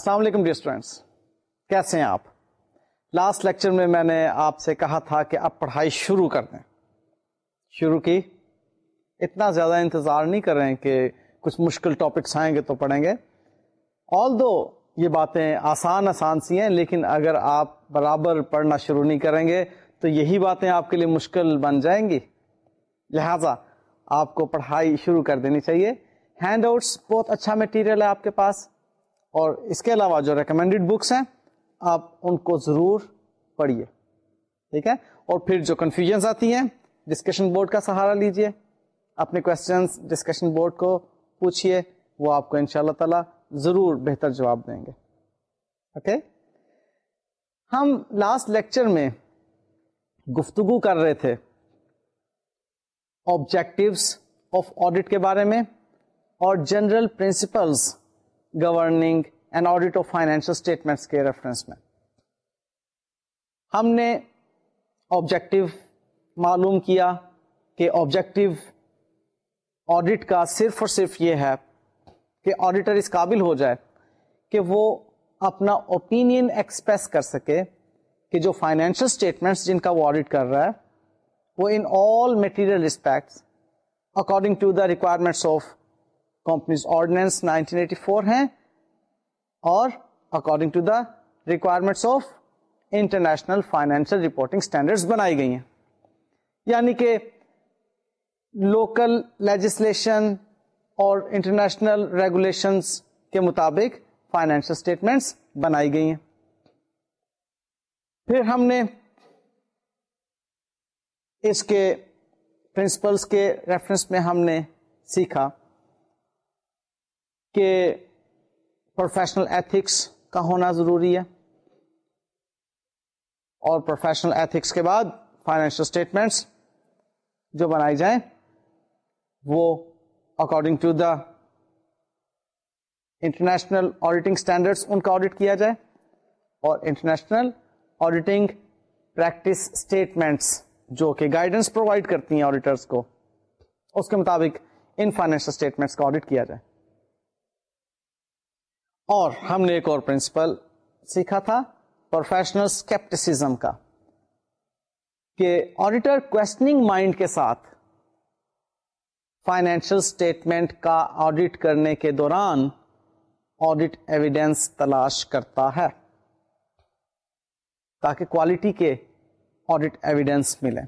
السلام علیکم dear students کیسے ہیں آپ؟ لاسٹ لیکچر میں میں نے آپ سے کہا تھا کہ آپ پڑھائی شروع کر دیں۔ شروع کی؟ اتنا زیادہ انتظار نہیں کر رہے ہیں کہ کچھ مشکل ٹاپکس آئیں گے تو پڑھیں گے۔ آل دو یہ باتیں آسان آسان سی ہیں، لیکن اگر آپ برابر پڑھنا شروع نہیں کریں گے تو یہی باتیں آپ کے لیے مشکل بن جائیں گی۔ لہذا آپ کو پڑھائی شروع کر دینی چاہیے۔ ہینڈ آؤٹس بہت اچھا مٹیریل ہے آپ کے پاس۔ اور اس کے علاوہ جو ریکمینڈیڈ بکس ہیں، آپ ان کو ضرور پڑھیے۔ ٹھیک ہے؟ اور پھر جو کنفیوژنس آتی ہیں ڈسکشن بورڈ کا سہارا لیجیے۔ اپنے کوشچنس ڈسکشن بورڈ کو پوچھیے وہ آپ کو ان شاء اللہ تعالی ضرور بہتر جواب دیں گے۔ اوکے؟ okay? ہم لاسٹ لیکچر میں گفتگو کر رہے تھے آبجیکٹوس آف آڈیٹ کے بارے میں اور general principles governing and audit of financial statements کے ریفرنس میں۔ ہم نے آبجیکٹو معلوم کیا کہ آبجیکٹو آڈیٹ کا صرف اور صرف یہ ہے کہ آڈیٹر اس قابل ہو جائے کہ وہ اپنا اوپینین ایکسپریس کر سکے کہ جو فائنینشیل اسٹیٹمنٹس جن کا وہ آڈیٹ کر رہا ہے وہ in all material respects according to the requirements of companies ordinance 1984 ہیں اور according to the requirements of international financial reporting standard بنائی گئی ہیں۔ یعنی کہ لوکل لیجسلیشن اور انٹرنیشنل ریگولیشنس کے مطابق فائنینشیل اسٹیٹمنٹس بنائی گئی ہیں۔ پھر ہم نے اس کے پرنسپلس کے ریفرنس میں ہم نے سیکھا کہ پروفیشنل ایتھکس کا ہونا ضروری ہے اور پروفیشنل ایتھکس کے بعد فائنینشیل اسٹیٹمنٹس جو بنائی جائیں وہ according to the international auditing standards ان کا آڈیٹ کیا جائے اور انٹرنیشنل آڈیٹنگ پریکٹس اسٹیٹمنٹس جو کہ گائیڈنس پرووائڈ کرتی ہیں آڈیٹرس کو اس کے مطابق ان فائنینشیل اسٹیٹمنٹس کا آڈیٹ کیا جائے۔ اور ہم نے ایک اور پرنسپل سیکھا تھا پروفیشنل اسکیپٹسم کا کہ آڈیٹر کوشچنگ مائنڈ کے ساتھ فائنینشل اسٹیٹمنٹ کا آڈیٹ کرنے کے دوران آڈیٹ ایویڈینس تلاش کرتا ہے تاکہ کوالٹی کے آڈیٹ ایویڈینس ملے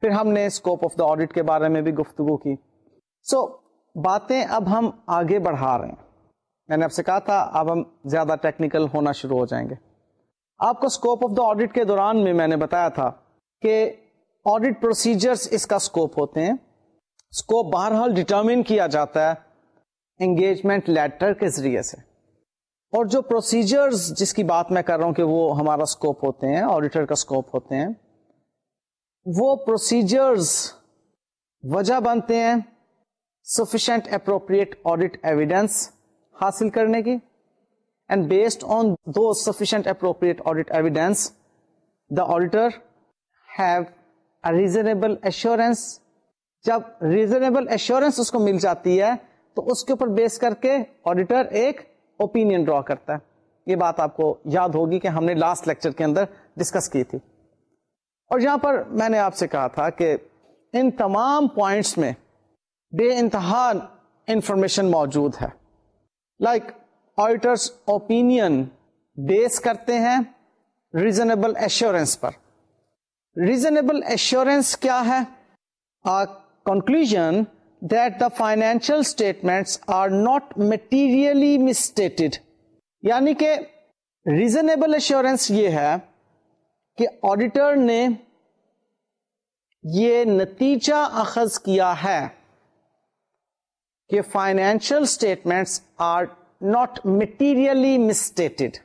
پھر ہم نے اسکوپ آف دا آڈیٹ کے بارے میں بھی گفتگو کی۔ سو so, باتیں اب ہم آگے بڑھا رہے ہیں۔ میں نے آپ سے کہا تھا، اب ہم زیادہ ٹیکنیکل ہونا شروع ہو جائیں گے۔ آپ کو اسکوپ آف دا آڈیٹ کے دوران میں میں نے بتایا تھا کہ آڈیٹ پروسیجرز اس کا اسکوپ ہوتے ہیں۔ اسکوپ بہرحال ڈٹرمن کیا جاتا ہے انگیجمنٹ لیٹر کے ذریعے سے۔ اور جو پروسیجرز جس کی بات میں کر رہا ہوں کہ وہ ہمارا اسکوپ ہوتے ہیں آڈیٹر کا اسکوپ ہوتے ہیں، وہ پروسیجرز وجہ بنتے ہیں۔ سفیشینٹ اپروپریٹ آڈیٹ ایویڈینس حاصل کرنے کی and based on the sufficient appropriate audit evidence the auditor have reasonable assurance جب ریزنیبل ایشورینس اس کو مل جاتی ہے، تو اس کے اوپر بیس کر کے آڈیٹر ایک اوپین ڈرا کرتا ہے۔ یہ بات آپ کو یاد ہوگی کہ ہم نے لاسٹ لیکچر کے اندر ڈسکس کی تھی۔ اور یہاں پر میں نے آپ سے کہا تھا کہ ان تمام پوائنٹس میں بے انتہا انفارمیشن موجود ہے۔ لائک آڈیٹرس اوپین بیس کرتے ہیں ریزنیبل ایشورینس پر۔ ریزنیبل ایشورینس کیا ہے؟ Conclude that the financial statements are not materially misstated یعنی کہ ریزنیبل ایشورینس یہ ہے کہ آڈیٹر نے یہ نتیجہ اخذ کیا ہے۔ کہ financial statements are not materially misstated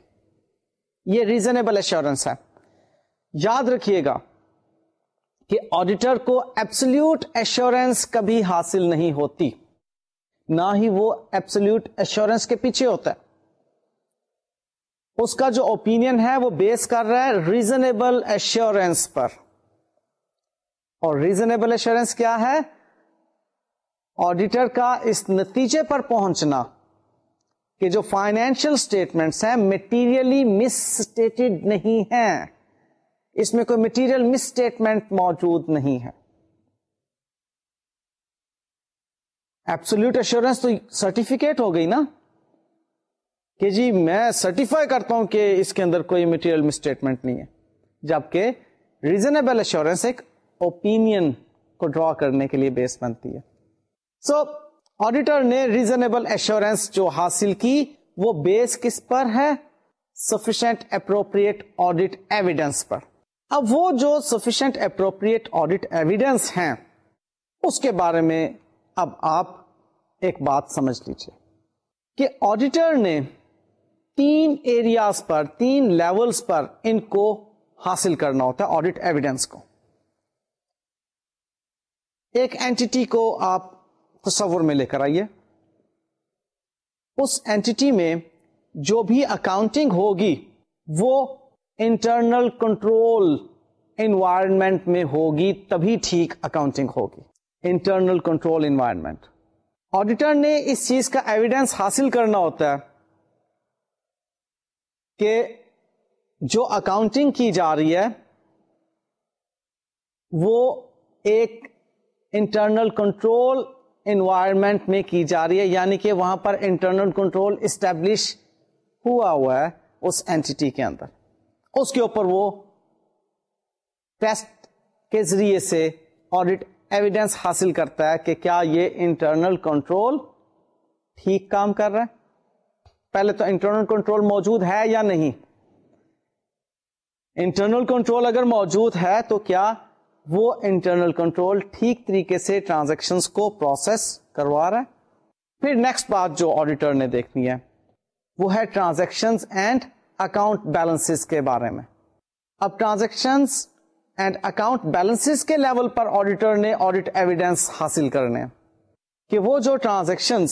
یہ ریزنیبل ایشورنس ہے. یاد رکھیے گا کہ آڈیٹر کو ایپسلوٹ ایشورینس کبھی حاصل نہیں ہوتی. نہ ہی وہ ایپسلوٹ ایشورینس کے پیچھے ہوتا ہے. اس کا جو اوپین ہے وہ بیس کر رہا ہے ریزنیبل ایشورینس پر. اور ریزنیبل ایشورینس کیا ہے؟ آڈیٹر کا اس نتیجے پر پہنچنا کہ جو فائنینشیل اسٹیٹمنٹس ہیں مٹیریلی مس اسٹیٹڈ نہیں ہیں اس میں کوئی مٹیریل مس اسٹیٹمنٹ موجود نہیں ہے ایپسولوٹ ایشورینس تو سرٹیفکیٹ ہو گئی نا کہ جی میں سرٹیفائی کرتا ہوں کہ اس کے اندر کوئی مٹیریل مسٹیٹمنٹ نہیں ہے جبکہ ریزنیبل ایشورینس ایک اوپین کو ڈرا کرنے کے لیے بیس بنتی ہے سو so, آڈیٹر نے ریزنیبل ایشورینس جو حاصل کی وہ بیس کس پر ہے؟ سفیشنٹ اپروپریٹ آڈیٹ ایویڈینس پر۔ اب وہ جو سفیشنٹ اپروپریٹ آڈیٹ ایویڈینس ہیں اس کے بارے میں اب آپ ایک بات سمجھ لیجیے کہ آڈیٹر نے تین ایریاز پر تین لیولز پر ان کو حاصل کرنا ہوتا ہے آڈیٹ ایویڈینس کو۔ ایک اینٹی کو آپ تصور میں لے کر آئیے۔ اس اینٹی میں جو بھی اکاؤنٹنگ ہوگی، وہ انٹرنل کنٹرول انوائرمنٹ میں ہوگی، تبھی ٹھیک اکاؤنٹنگ ہوگی۔ انٹرنل کنٹرول انوائرمنٹ آڈیٹر نے اس چیز کا ایویڈینس حاصل کرنا ہوتا ہے کہ جو اکاؤنٹنگ کی جا رہی ہے، وہ ایک انٹرنل کنٹرول انوائرمنٹ میں کی جا رہی ہے یعنی کہ وہاں پر انٹرنل کنٹرول اسٹیبلش ہوا ہوا ہے اس اینٹی کے اندر۔ اس کے اوپر وہ ٹیسٹ کے ذریعے سے آڈیٹ ایویڈینس حاصل کرتا ہے کہ کیا یہ انٹرنل کنٹرول ٹھیک کام کر رہا ہے۔ پہلے تو انٹرنل کنٹرول موجود ہے یا نہیں؟ انٹرنل کنٹرول اگر موجود ہے تو کیا وہ انٹرنل کنٹرول ٹھیک طریقے سے ٹرانزیکشن کو پروسیس کروا رہا ہے۔ پھر نیکسٹ بات جو آڈیٹر نے دیکھنی ہے، وہ ہے ٹرانزیکشن اینڈ اکاؤنٹ بیلنس کے بارے میں۔ اب ٹرانزیکشن اینڈ اکاؤنٹ بیلنس کے لیول پر آڈیٹر نے آڈیٹ ایویڈینس حاصل کرنے کہ وہ جو ٹرانزیکشن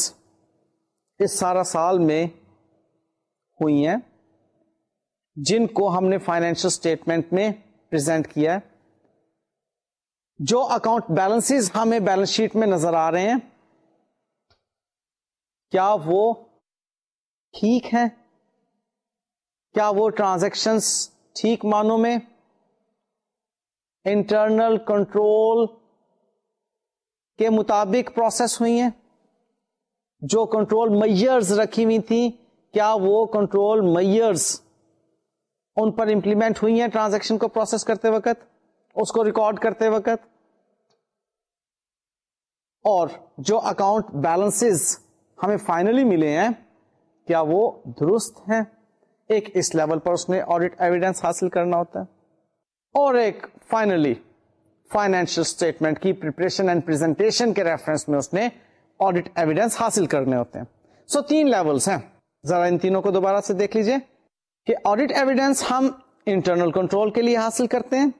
اس سارا سال میں ہوئی ہیں، جن کو ہم نے فائنینشل اسٹیٹمنٹ میں پرزینٹ کیا ہے جو اکاؤنٹ بیلنس ہمیں بیلنس شیٹ میں نظر آ رہے ہیں، کیا وہ ٹھیک ہے کیا وہ ٹرانزیکشن ٹھیک معنوں میں؟ انٹرنل کنٹرول کے مطابق پروسیس ہوئی ہیں۔ جو کنٹرول میئرز رکھی ہوئی تھی کیا وہ کنٹرول میئرز ان پر امپلیمنٹ ہوئی ہیں ٹرانزیکشن کو پروسیس کرتے وقت؟ اس کو ریکارڈ کرتے وقت؟ اور جو اکاؤنٹ بیلنس ہمیں فائنلی ملے ہیں کیا وہ درست ہیں؟ ایک اس لیول پر اس نے آڈیٹ ایویڈینس حاصل کرنا ہوتا ہے۔ اور ایک فائنلی فائنینشیل اسٹیٹمنٹ کی پریپریشن اینڈ پریزنٹیشن کے ریفرنس میں اس نے آڈیٹ ایویڈینس حاصل کرنے ہوتے ہیں۔ سو so, تین لیولس ہیں۔ ذرا ان تینوں کو دوبارہ سے دیکھ لیجیے کہ آڈیٹ ایویڈینس ہم انٹرنل کنٹرول کے لیے حاصل کرتے ہیں۔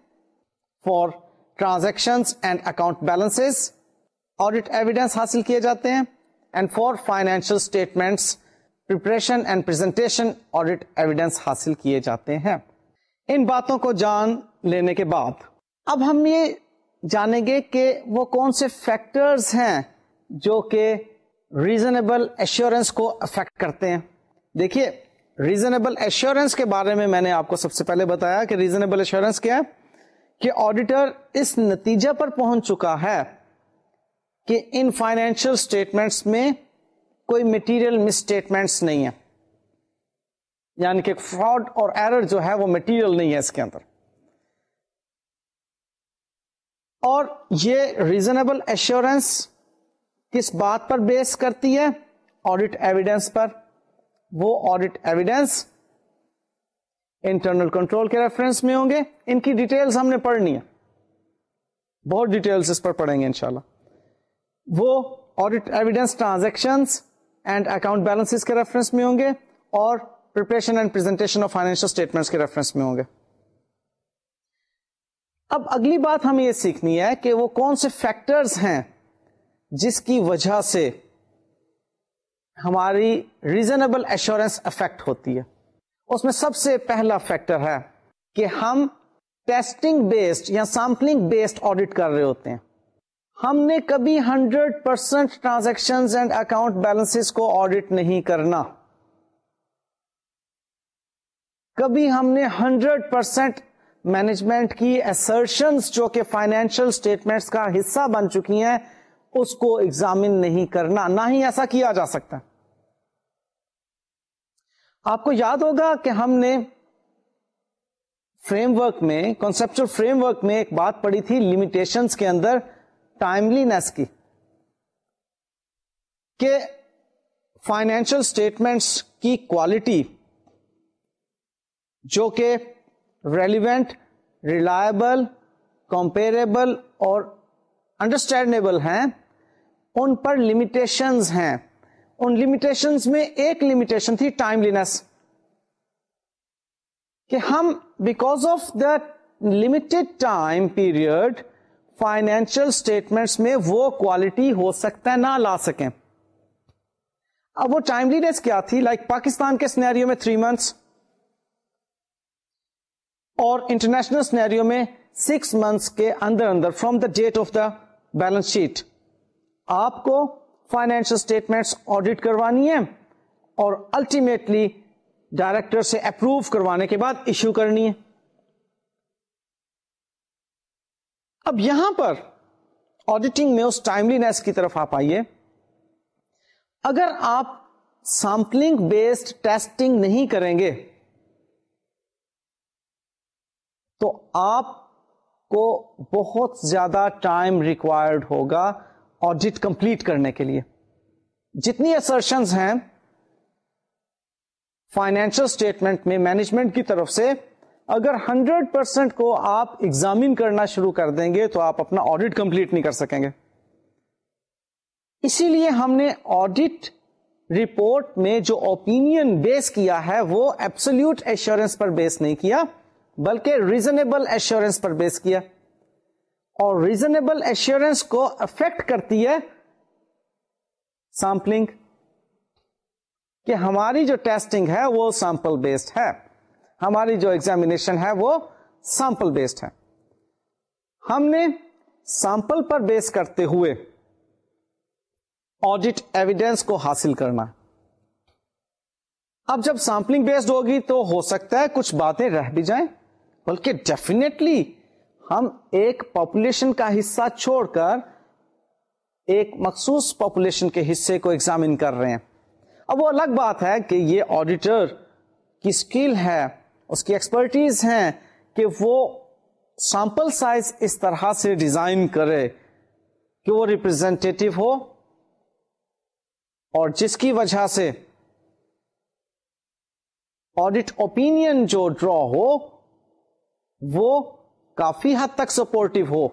For transaction and account balance audit evidence حاصل کیے جاتے ہیں and for financial statements preparation and presentation audit evidence حاصل کیے جاتے ہیں۔ ان باتوں کو جان لینے کے بعد، اب ہم یہ جانیں گے کہ وہ کون سے فیکٹرز ہیں جو کہ ریزنیبل ایشورینس کو افیکٹ کرتے ہیں۔ دیکھیے ریزنیبل ایشورینس کے بارے میں میں نے آپ کو سب سے پہلے بتایا کہ ریزنیبل ایشورینس کیا ہے کہ آڈیٹر اس نتیجہ پر پہنچ چکا ہے۔ کہ ان فائنینشیل اسٹیٹمنٹس میں کوئی مٹیریل مسٹیٹمنٹس نہیں ہے۔ یعنی کہ فراڈ اور ایرر جو ہے وہ مٹیریل نہیں ہے اس کے اندر۔ اور یہ ریزنیبل ایشورینس کس بات پر بیس کرتی ہے؟ آڈیٹ ایویڈینس پر۔ وہ آڈیٹ ایویڈینس انٹرنل کنٹرول کے ریفرنس میں ہوں گے۔ ان کی ڈیٹیلز ہم نے پڑھنی ہے۔ بہت ڈیٹیلز اس پر پڑھیں گے انشاءاللہ۔ وہ audit evidence transaction and account balance کے ریفرنس میں ہوں گے اور preparation and presentation of financial statement کے ریفرنس میں ہوں گے۔ اب اگلی بات ہمیں یہ سیکھنی ہے کہ وہ کون سے فیکٹرز ہیں جس کی وجہ سے ہماری ریزنیبل ایشورینس افیکٹ ہوتی ہے۔ اس میں سب سے پہلا فیکٹر ہے کہ ہم ٹیسٹنگ بیسڈ یا سیمپلنگ بیسڈ آڈیٹ کر رہے ہوتے ہیں۔ ہم نے کبھی hundred percent transaction and account balance کو آڈیٹ نہیں کرنا۔ کبھی ہم نے ہنڈریڈ پرسینٹ مینجمنٹ کی ایسرشنس جو کہ فائنینشیل اسٹیٹمنٹس کا حصہ بن چکی ہیں، اس کو ایگزامن نہیں کرنا۔ نہ ہی ایسا کیا جا سکتا۔ آپ کو یاد ہوگا کہ ہم نے فریم ورک میں کانسپچل فریم ورک میں ایک بات پڑی تھی لمیٹیشنس کے اندر۔ ٹائملی نیس کی کہ فائنینشل اسٹیٹمنٹس کی کوالٹی جو کہ ریلیونٹ ریلائبل کمپیریبل اور انڈرسٹینڈیبل ہیں، ان پر لمیٹیشنز ہیں. ان لمیٹیشنز میں ایک لمیٹیشن تھی ٹائملینس کہ ہم because of the limited time period financial statements میں وہ کوالٹی ہو سکتا ہے، نہ لا سکیں۔ اب وہ ٹائملینس کیا تھی؟ لائک like پاکستان کے سنیریو میں تھری منتھس اور انٹرنیشنل سنیریو میں سکس منتھس کے اندر اندر from the date of the balance sheet آپ کو فائنینشل اسٹیٹمنٹس آڈیٹ کروانی ہے اور الٹیمیٹلی ڈائریکٹر سے اپروو کروانے کے بعد ایشو کرنی ہے۔ اب یہاں پر آڈیٹنگ میں اس ٹائملی نیس کی طرف آپ آئیے۔ اگر آپ سیمپلنگ بیسڈ ٹیسٹنگ نہیں کریں گے، تو آپ کو بہت زیادہ ٹائم ریکوائرڈ ہوگا آڈٹ کمپلیٹ کرنے کے لیے۔ جتنی اسرشنز ہیں فائنینشل اسٹیٹمنٹ میں مینجمنٹ کی طرف سے اگر ہنڈریڈ پرسینٹ کو آپ ایگزامن کرنا شروع کر دیں گے تو آپ اپنا آڈٹ کمپلیٹ نہیں کر سکیں گے۔ اسی لیے ہم نے آڈٹ رپورٹ میں جو اوپینئن بیس کیا ہے وہ ایبسولوٹ ایشورنس پر بیس نہیں کیا، بلکہ ریزنیبل ایشورینس پر بیس کیا۔ اور ریزنیبل ایشورینس کو افیکٹ کرتی ہے سیمپلنگ کہ ہماری جو ٹیسٹنگ ہے وہ سیمپل بیسڈ ہے۔ ہماری جو ایگزامیشن ہے وہ سیمپل بیسڈ ہے۔ ہم نے سیمپل پر بیس کرتے ہوئے آڈٹ ایویڈینس کو حاصل کرنا۔ اب جب سیمپلنگ بیسڈ ہوگی تو ہو سکتا ہے کچھ باتیں رہ بھی جائیں، بلکہ ڈیفینیٹلی ہم ایک پاپولیشن کا حصہ چھوڑ کر ایک مخصوص پاپولیشن کے حصے کو ایگزامن کر رہے ہیں۔ اب وہ الگ بات ہے کہ یہ آڈیٹر کی اسکل ہے۔ اس کی ایکسپرٹیز ہیں کہ وہ سیمپل سائز اس طرح سے ڈیزائن کرے کہ وہ ریپرزینٹیو ہو اور جس کی وجہ سے آڈٹ اوپینئن جو ڈرا ہو وہ کافی حد تک سپورٹو ہو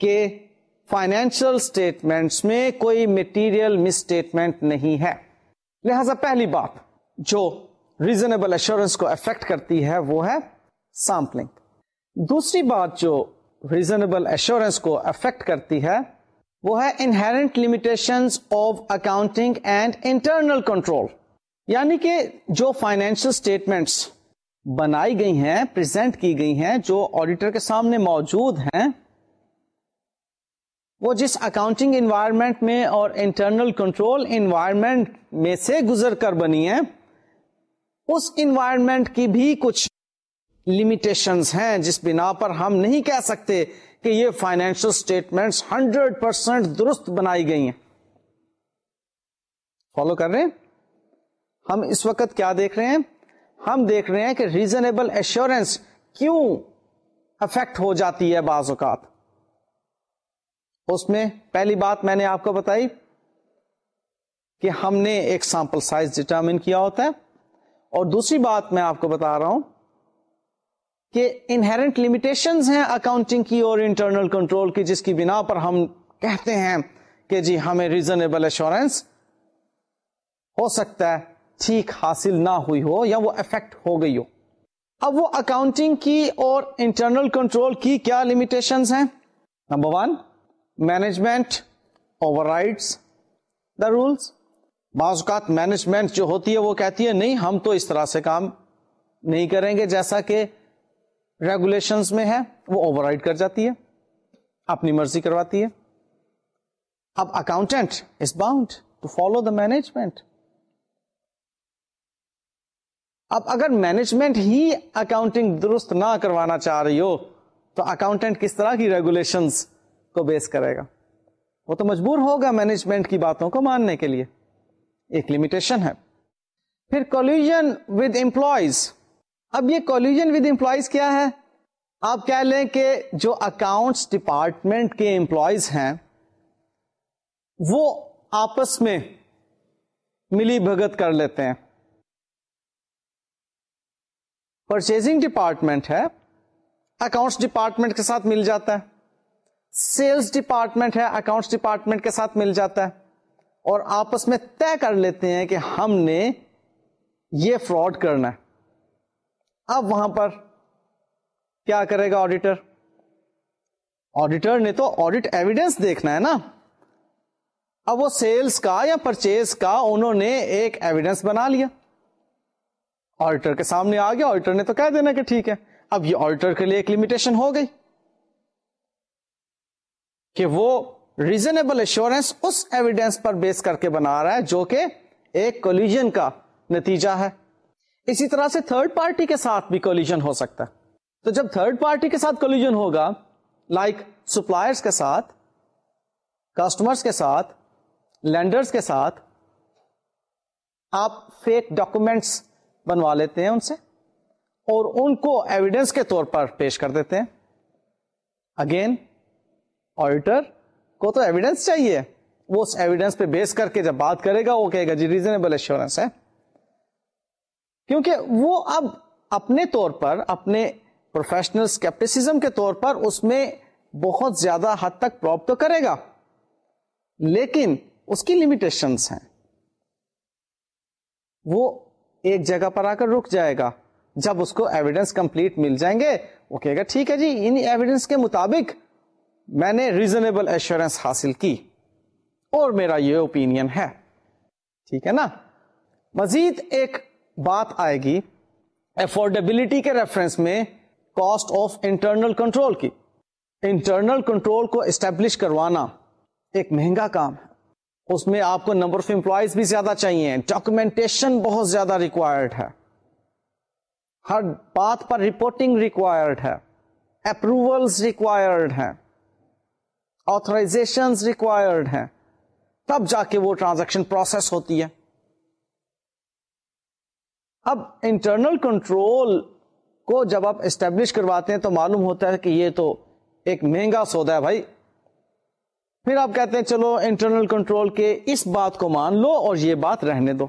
کہ فائنینشل اسٹیٹمنٹس میں کوئی مٹیریل مسٹیٹمنٹ نہیں ہے۔ لہذا پہلی بات جو ریزنیبل ایشورنس کو افیکٹ کرتی ہے، وہ ہے سیمپلنگ دوسری بات جو ریزنیبل ایشورنس کو افیکٹ کرتی ہے، وہ ہے inherent limitation of accounting and internal control یعنی کہ جو فائنینشل اسٹیٹمنٹس بنائی گئی ہیں پرزینٹ کی گئی ہیں، جو آڈیٹر کے سامنے موجود ہیں، وہ جس اکاؤنٹنگ انوائرمنٹ میں اور انٹرنل کنٹرول انوائرمنٹ میں سے گزر کر بنی ہیں اس انوائرمنٹ کی بھی کچھ لمیٹیشنز ہیں جس بنا پر ہم نہیں کہہ سکتے کہ یہ فائنینشل اسٹیٹمنٹ ہنڈریڈ پرسینٹ درست بنائی گئی ہیں۔ فالو کر رہے ہیں؟ ہم اس وقت کیا دیکھ رہے ہیں؟ ہم دیکھ رہے ہیں کہ ریزنیبل ایشورینس کیوں افیکٹ ہو جاتی ہے بعض اوقات۔ اس میں پہلی بات میں نے آپ کو بتائی کہ ہم نے ایک سیمپل سائز ڈٹرمن کیا ہوتا ہے۔ اور دوسری بات میں آپ کو بتا رہا ہوں کہ انہرنٹ لمیٹیشن ہیں اکاؤنٹنگ کی اور انٹرنل کنٹرول کی، جس کی بنا پر ہم کہتے ہیں کہ جی ہمیں ریزنیبل ایشورینس ہو سکتا ہے، ٹھیک حاصل نہ ہوئی ہو یا وہ افیکٹ ہو گئی ہو۔ اب وہ اکاؤنٹنگ کی اور انٹرنل کنٹرول کی کیا لمیٹیشن ہیں؟ Number one management overrides the rules بعض اوقات مینجمنٹ جو ہوتی ہے وہ کہتی ہے، نہیں، ہم تو اس طرح سے کام نہیں کریں گے جیسا کہ ریگولیشن میں ہے، وہ اوور کر جاتی ہے، اپنی مرضی کرواتی ہے۔ اب accountant is bound to follow the management اب اگر مینجمنٹ ہی اکاؤنٹنگ درست نہ کروانا چاہ رہی ہو، تو اکاؤنٹنٹ کس طرح کی ریگولیشن کو بیس کرے گا؟ وہ تو مجبور ہوگا مینجمنٹ کی باتوں کو ماننے کے لیے۔ ایک لمیٹیشن ہے۔ پھر کولیجن ود امپلائیز اب یہ کولیجن ود امپلائیز کیا ہے؟ آپ کہہ لیں کہ جو اکاؤنٹس ڈپارٹمنٹ کے امپلائیز ہیں، وہ آپس میں ملی بھگت کر لیتے ہیں۔ پرچیزنگ ڈپارٹمنٹ ہے اکاؤنٹس ڈپارٹمنٹ کے ساتھ مل جاتا ہے۔ سیلس ڈپارٹمنٹ ہے اکاؤنٹس ڈپارٹمنٹ کے ساتھ مل جاتا ہے۔ اور آپس میں طے کر لیتے ہیں کہ ہم نے یہ فراڈ کرنا ہے۔ اب وہاں پر کیا کرے گا آڈیٹر آڈیٹر نے تو آڈیٹ ایویڈینس دیکھنا ہے نا۔ اب وہ سیلس کا یا پرچیز کا انہوں نے ایک ایویڈینس بنا لیا۔ آڈیٹر کے سامنے آ گیا۔ آڈیٹر نے تو کہہ دینا کہ ٹھیک ہے۔ اب یہ آڈیٹر کے لیے ایک لمیٹیشن ہو گئی کہ وہ ریزنیبل ایشورینس اس ایویڈینس پر بیس کر کے بنا رہا ہے جو کہ ایک کولیجن کا نتیجہ ہے۔ اسی طرح سے تھرڈ پارٹی کے ساتھ بھی کولیجن ہو سکتا ہے۔ تو جب تھرڈ پارٹی کے ساتھ کولیجن ہوگا لائک سپلائرس کے ساتھ کسٹمرس کے ساتھ لینڈرس کے ساتھ، آپ فیک ڈاکومینٹس بنوا لیتے ہیں ان سے اور ان کو ایویڈینس کے طور پر پیش کر دیتے ہیں۔ اگین آڈیٹر کو تو ایویڈینس چاہیے۔ وہ اس ایویڈینس پہ بیس کر کے جب بات کرے گا، وہ کہے گا جی ریزنیبل ایشورنس ہے۔ کیونکہ وہ اب اپنے طور پر، اپنے پروفیشنل اسکیپٹیسم کے طور پر اس میں بہت زیادہ حد تک پروپ تو کرے گا۔ لیکن اس کی لمیٹیشنس ہیں۔ وہ ایک جگہ پر آ کر رک جائے گا۔ جب اس کو ایویڈینس کمپلیٹ مل جائیں گے، وہ کہے گا، ٹھیک ہے جی ان ایویڈینس کے مطابق میں نے ریزنیبل ایشورینس حاصل کی اور میرا یہ اوپین ہے۔ ٹھیک ہے نا؟ مزید ایک بات آئے گی افورڈیبلٹی کے ریفرنس میں کاسٹ آف انٹرنل کنٹرول کی۔ انٹرنل کنٹرول کو اسٹیبلش کروانا ایک مہنگا کام ہے۔ اس میں آپ کو نمبر آف امپلائیز بھی زیادہ چاہیے ڈاکومینٹیشن بہت زیادہ ریکوائرڈ ہے۔ ہر بات پر رپورٹنگ ریکوائرڈ ہے۔ اپروول ریکوائرڈ ہے آتھرائزیشن ریکوائرڈ ہے تب جا کے وہ ٹرانزیکشن پروسیس ہوتی ہے۔ اب انٹرنل کنٹرول کو جب آپ اسٹیبلش کرواتے ہیں تو معلوم ہوتا ہے کہ یہ تو ایک مہنگا سودا ہے بھائی۔ پھر آپ کہتے ہیں چلو انٹرنل کنٹرول کے اس بات کو مان لو اور یہ بات رہنے دو۔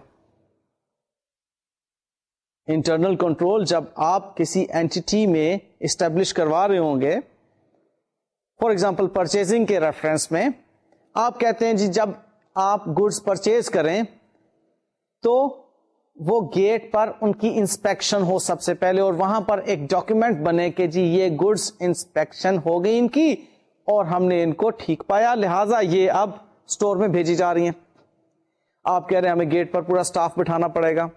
انٹرنل کنٹرول جب آپ کسی اینٹی میں اسٹیبلش کروا رہے ہوں گے فار ایگزامپل پرچیزنگ کے ریفرنس میں آپ کہتے ہیں جی جب آپ گڈس پرچیز کریں تو وہ گیٹ پر ان کی انسپیکشن ہو سب سے پہلے اور وہاں پر ایک ڈاکومنٹ بنے کہ جی یہ گڈس انسپیکشن ہو گئی ان کی اور ہم نے ان کو ٹھیک پایا۔ لہذا یہ اب اسٹور میں بھیجی جا رہی ہیں۔ آپ کہہ رہے ہیں ہمیں گیٹ پر پورا سٹاف بٹھانا پڑے گا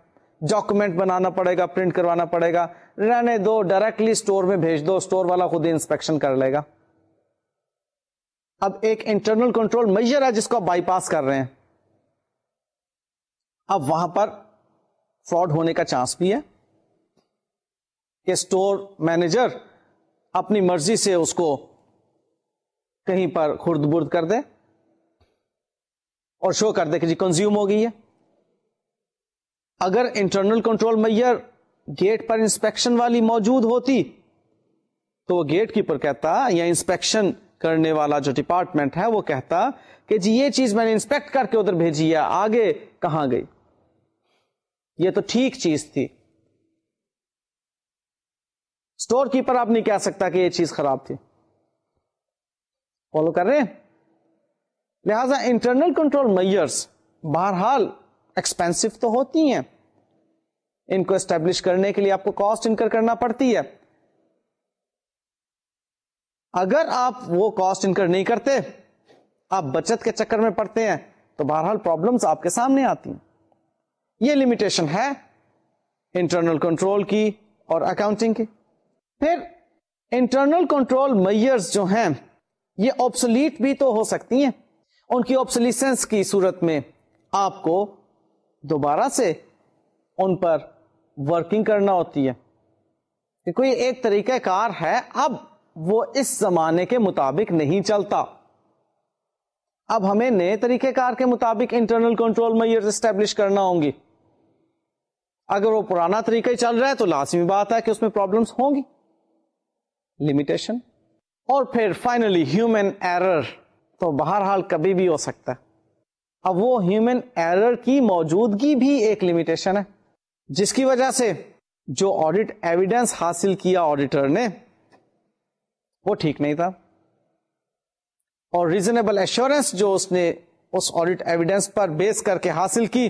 ڈاکومنٹ بنانا پڑے گا پرنٹ کروانا پڑے گا۔ رہنے دو ڈائریکٹلی اسٹور میں بھیج دو اسٹور والا خود انسپیکشن کر لے گا۔ اب ایک انٹرنل کنٹرول میجر ہے جس کو آپ بائی پاس کر رہے ہیں۔ اب وہاں پر فراڈ ہونے کا چانس بھی ہے کہ اسٹور مینیجر اپنی مرضی سے اس کو کہیں پر خرد برد کر دے اور شو کر دے کہ جی کنزیوم ہو گئی ہے۔ اگر انٹرنل کنٹرول میئر گیٹ پر انسپیکشن والی موجود ہوتی تو وہ گیٹ کیپر کہتا یا انسپیکشن کرنے والا جو ڈپارٹمنٹ ہے وہ کہتا کہ جی یہ چیز میں نے انسپیکٹ کر کے ادھر بھیجی ہے، آگے کہاں گئی؟ یہ تو ٹھیک چیز تھی۔ اسٹور کیپر آپ نہیں کہہ سکتا کہ یہ چیز خراب تھی۔ فالو کر رہے ہیں؟ لہذا انٹرنل کنٹرول میئرس بہرحال ایکسپینسو تو ہوتی ہیں۔ ان کو اسٹیبلش کرنے کے لیے آپ کو کاسٹ انکر کرنا پڑتی ہے۔ اگر آپ وہ کاسٹ انکر نہیں کرتے، آپ بچت کے چکر میں پڑتے ہیں، تو بہرحال پرابلمس آپ کے سامنے آتی ہیں۔ یہ لمیٹیشن ہے انٹرنل کنٹرول کی اور اکاؤنٹنگ کی۔ پھر انٹرنل کنٹرول میئرس جو ہیں، یہ آپسلیٹ بھی تو ہو سکتی ہیں۔ ان کی آپسلیسنس کی صورت میں آپ کو دوبارہ سے ان پر ورکنگ کرنا ہوتی ہے۔ کہ کوئی ایک طریقہ کار ہے۔ اب وہ اس زمانے کے مطابق نہیں چلتا۔ اب ہمیں نئے طریقہ کار کے مطابق انٹرنل کنٹرول میئر اسٹیبلش کرنا ہوں گی۔ اگر وہ پرانا طریقہ ہی چل رہا ہے تو لازمی بات ہے کہ اس میں پرابلمس ہوں گی۔ لمیٹیشن اور پھر فائنلی ہیومن ایرر تو بہرحال کبھی بھی ہو سکتا ہے۔ اب وہ ہیومن ایرر کی موجودگی بھی ایک لمیٹیشن ہے۔ جس کی وجہ سے جو آڈیٹ ایویڈینس حاصل کیا آڈیٹر نے وہ ٹھیک نہیں تھا۔ اور ریزنیبل ایشورینس جو اس نے اس آڈیٹ ایویڈینس پر بیس کر کے حاصل کی،